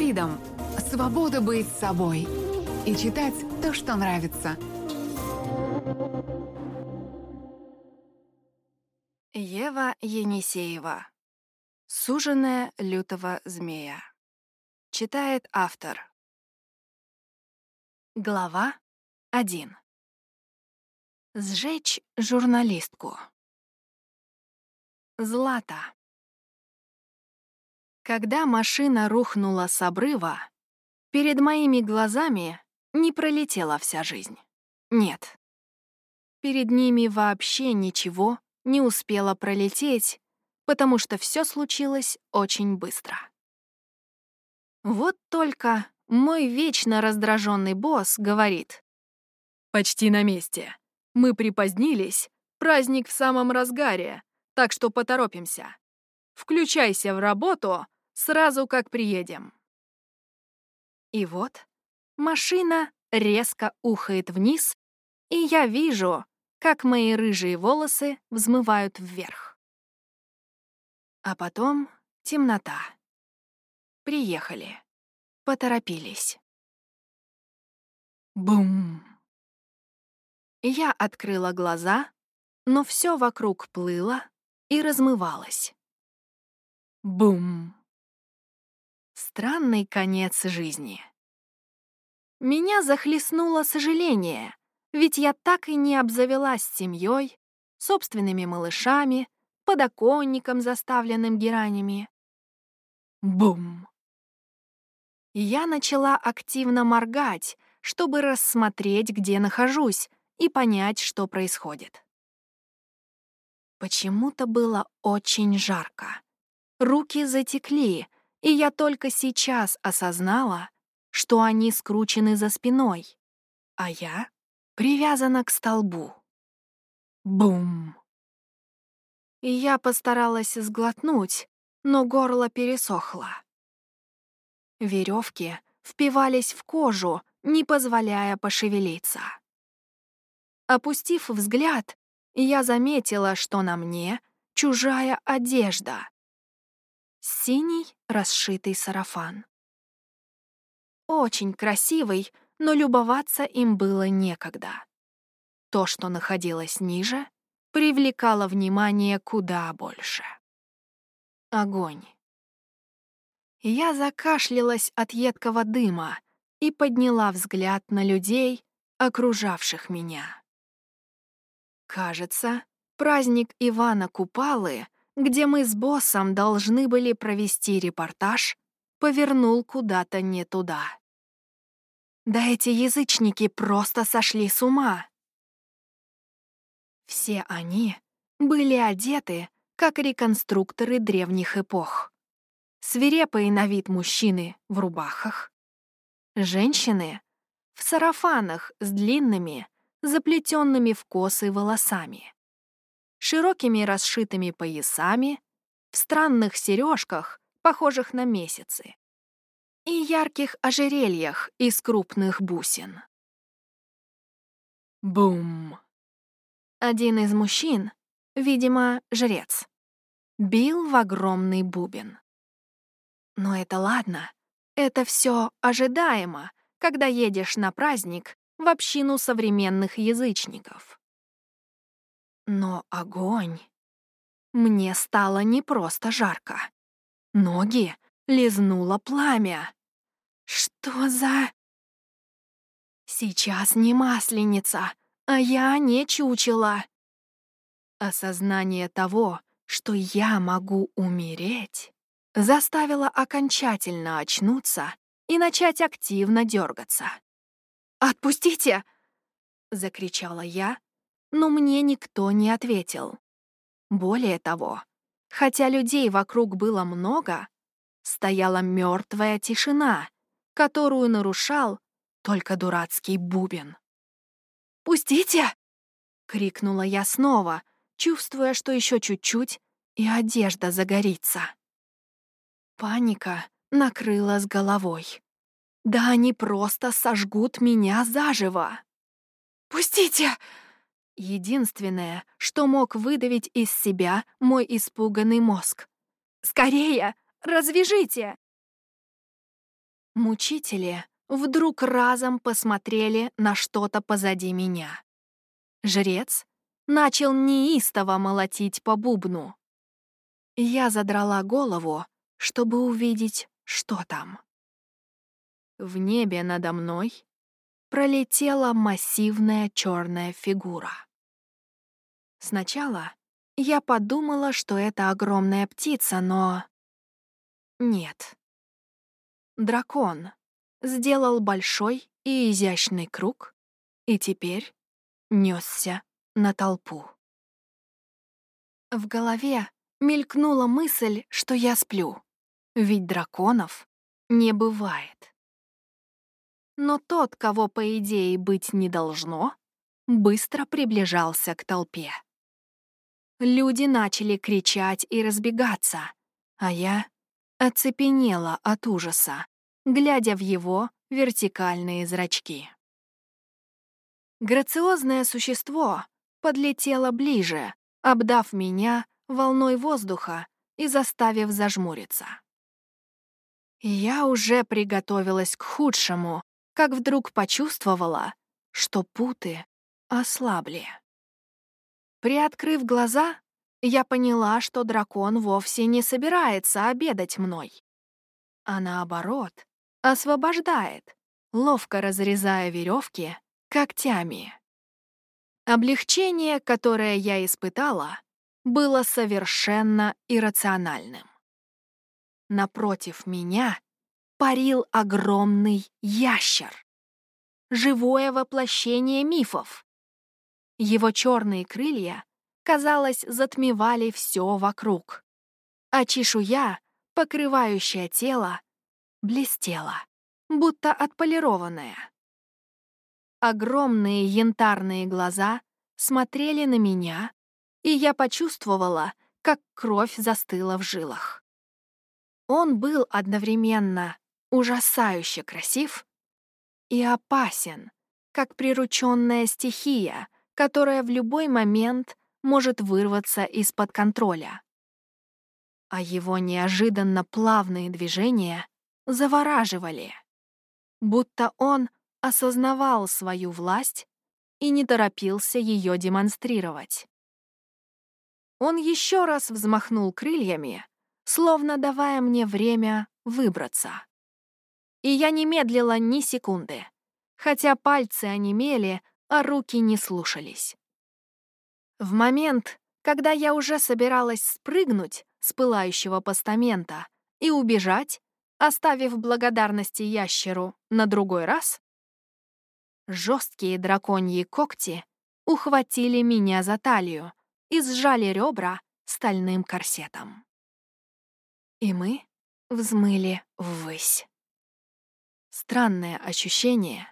Freedom — свобода быть собой и читать то, что нравится. Ева Енисеева. Суженая лютого змея. Читает автор. Глава 1. Сжечь журналистку. Злата. Когда машина рухнула с обрыва, перед моими глазами не пролетела вся жизнь. Нет. Перед ними вообще ничего не успело пролететь, потому что все случилось очень быстро. Вот только мой вечно раздраженный босс говорит. «Почти на месте. Мы припозднились, праздник в самом разгаре, так что поторопимся. Включайся в работу сразу как приедем. И вот машина резко ухает вниз, и я вижу, как мои рыжие волосы взмывают вверх. А потом темнота. Приехали. Поторопились. Бум! Я открыла глаза, но все вокруг плыло и размывалось. Бум! Странный конец жизни. Меня захлестнуло сожаление, ведь я так и не обзавелась семьей, собственными малышами, подоконником, заставленным геранями. Бум! Я начала активно моргать, чтобы рассмотреть, где нахожусь, и понять, что происходит. Почему-то было очень жарко. Руки затекли, и я только сейчас осознала, что они скручены за спиной, а я привязана к столбу. Бум! Я постаралась сглотнуть, но горло пересохло. Веревки впивались в кожу, не позволяя пошевелиться. Опустив взгляд, я заметила, что на мне чужая одежда синий расшитый сарафан. Очень красивый, но любоваться им было некогда. То, что находилось ниже, привлекало внимание куда больше. Огонь. Я закашлялась от едкого дыма и подняла взгляд на людей, окружавших меня. Кажется, праздник Ивана Купалы — где мы с боссом должны были провести репортаж, повернул куда-то не туда. Да эти язычники просто сошли с ума. Все они были одеты, как реконструкторы древних эпох. Свирепые на вид мужчины в рубахах, женщины в сарафанах с длинными, заплетенными в косы волосами широкими расшитыми поясами, в странных сережках, похожих на месяцы, и ярких ожерельях из крупных бусин. Бум! Один из мужчин, видимо, жрец, бил в огромный бубен. Но это ладно, это все ожидаемо, когда едешь на праздник в общину современных язычников. Но огонь... Мне стало не просто жарко. Ноги лизнуло пламя. Что за... Сейчас не масленица, а я не чучела. Осознание того, что я могу умереть, заставило окончательно очнуться и начать активно дергаться. «Отпустите!» — закричала я, но мне никто не ответил. Более того, хотя людей вокруг было много, стояла мертвая тишина, которую нарушал только дурацкий бубен. «Пустите!» — крикнула я снова, чувствуя, что еще чуть-чуть, и одежда загорится. Паника накрыла с головой. Да они просто сожгут меня заживо. «Пустите!» Единственное, что мог выдавить из себя мой испуганный мозг. «Скорее! Развяжите!» Мучители вдруг разом посмотрели на что-то позади меня. Жрец начал неистово молотить по бубну. Я задрала голову, чтобы увидеть, что там. В небе надо мной пролетела массивная черная фигура. Сначала я подумала, что это огромная птица, но... Нет. Дракон сделал большой и изящный круг и теперь несся на толпу. В голове мелькнула мысль, что я сплю, ведь драконов не бывает. Но тот, кого, по идее, быть не должно, быстро приближался к толпе. Люди начали кричать и разбегаться, а я оцепенела от ужаса, глядя в его вертикальные зрачки. Грациозное существо подлетело ближе, обдав меня волной воздуха и заставив зажмуриться. Я уже приготовилась к худшему, как вдруг почувствовала, что путы ослабли. Приоткрыв глаза, я поняла, что дракон вовсе не собирается обедать мной, а наоборот, освобождает, ловко разрезая веревки когтями. Облегчение, которое я испытала, было совершенно иррациональным. Напротив меня парил огромный ящер. Живое воплощение мифов. Его черные крылья, казалось, затмевали все вокруг, а чешуя, покрывающая тело, блестела, будто отполированная. Огромные янтарные глаза смотрели на меня, и я почувствовала, как кровь застыла в жилах. Он был одновременно ужасающе красив и опасен, как прирученная стихия, которая в любой момент может вырваться из-под контроля. А его неожиданно плавные движения завораживали, будто он осознавал свою власть и не торопился ее демонстрировать. Он еще раз взмахнул крыльями, словно давая мне время выбраться. И я не медлила ни секунды, хотя пальцы онемели, а руки не слушались. В момент, когда я уже собиралась спрыгнуть с пылающего постамента и убежать, оставив благодарности ящеру на другой раз, Жесткие драконьи когти ухватили меня за талию и сжали ребра стальным корсетом. И мы взмыли ввысь. Странное ощущение.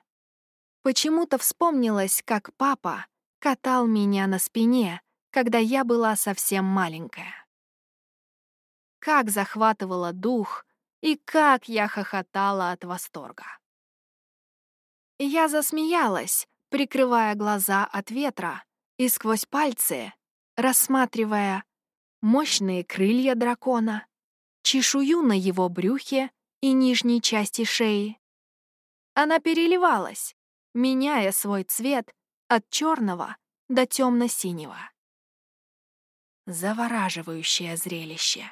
Почему-то вспомнилось, как папа катал меня на спине, когда я была совсем маленькая. Как захватывала дух и как я хохотала от восторга. Я засмеялась, прикрывая глаза от ветра, и сквозь пальцы, рассматривая мощные крылья дракона, чешую на его брюхе и нижней части шеи. Она переливалась, меняя свой цвет от черного до темно-синего. Завораживающее зрелище.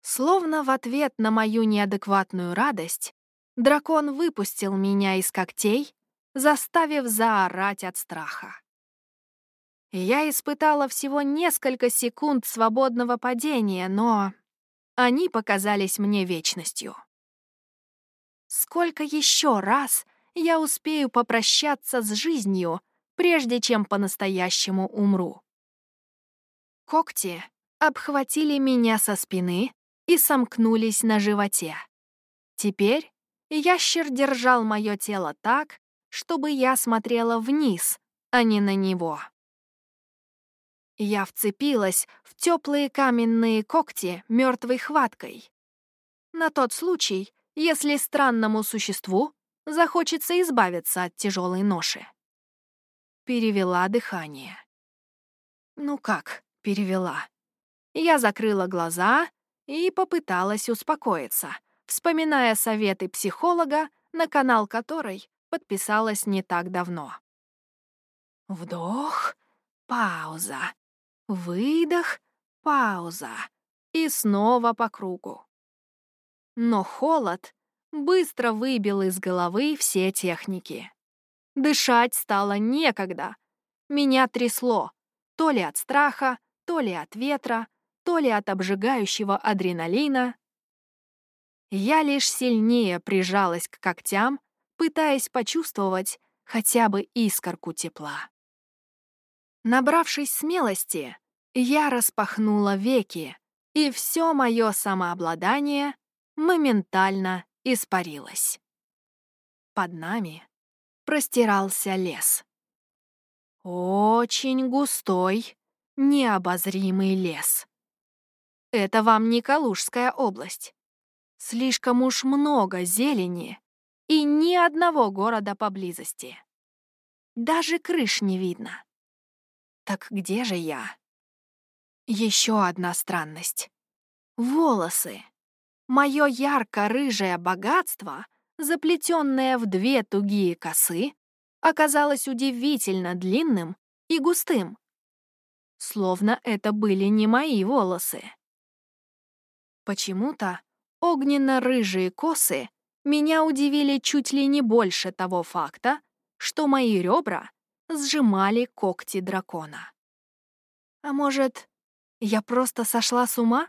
Словно в ответ на мою неадекватную радость, Дракон выпустил меня из когтей, заставив заорать от страха. Я испытала всего несколько секунд свободного падения, но они показались мне вечностью. Сколько еще раз я успею попрощаться с жизнью, прежде чем по-настоящему умру? Когти обхватили меня со спины и сомкнулись на животе. Теперь Ящер держал мое тело так, чтобы я смотрела вниз, а не на него. Я вцепилась в теплые каменные когти мертвой хваткой. На тот случай, если странному существу захочется избавиться от тяжелой ноши. Перевела дыхание. Ну как, перевела. Я закрыла глаза и попыталась успокоиться — вспоминая советы психолога, на канал которой подписалась не так давно. Вдох, пауза, выдох, пауза и снова по кругу. Но холод быстро выбил из головы все техники. Дышать стало некогда. Меня трясло, то ли от страха, то ли от ветра, то ли от обжигающего адреналина. Я лишь сильнее прижалась к когтям, пытаясь почувствовать хотя бы искорку тепла. Набравшись смелости, я распахнула веки, и все мое самообладание моментально испарилось. Под нами простирался лес. Очень густой, необозримый лес. Это вам не Калужская область. Слишком уж много зелени и ни одного города поблизости. Даже крыш не видно. Так где же я? Еще одна странность. Волосы. Мое ярко-рыжее богатство, заплетенное в две тугие косы, оказалось удивительно длинным и густым. Словно это были не мои волосы. Почему-то огненно-рыжие косы меня удивили чуть ли не больше того факта, что мои ребра сжимали когти дракона. А может, я просто сошла с ума?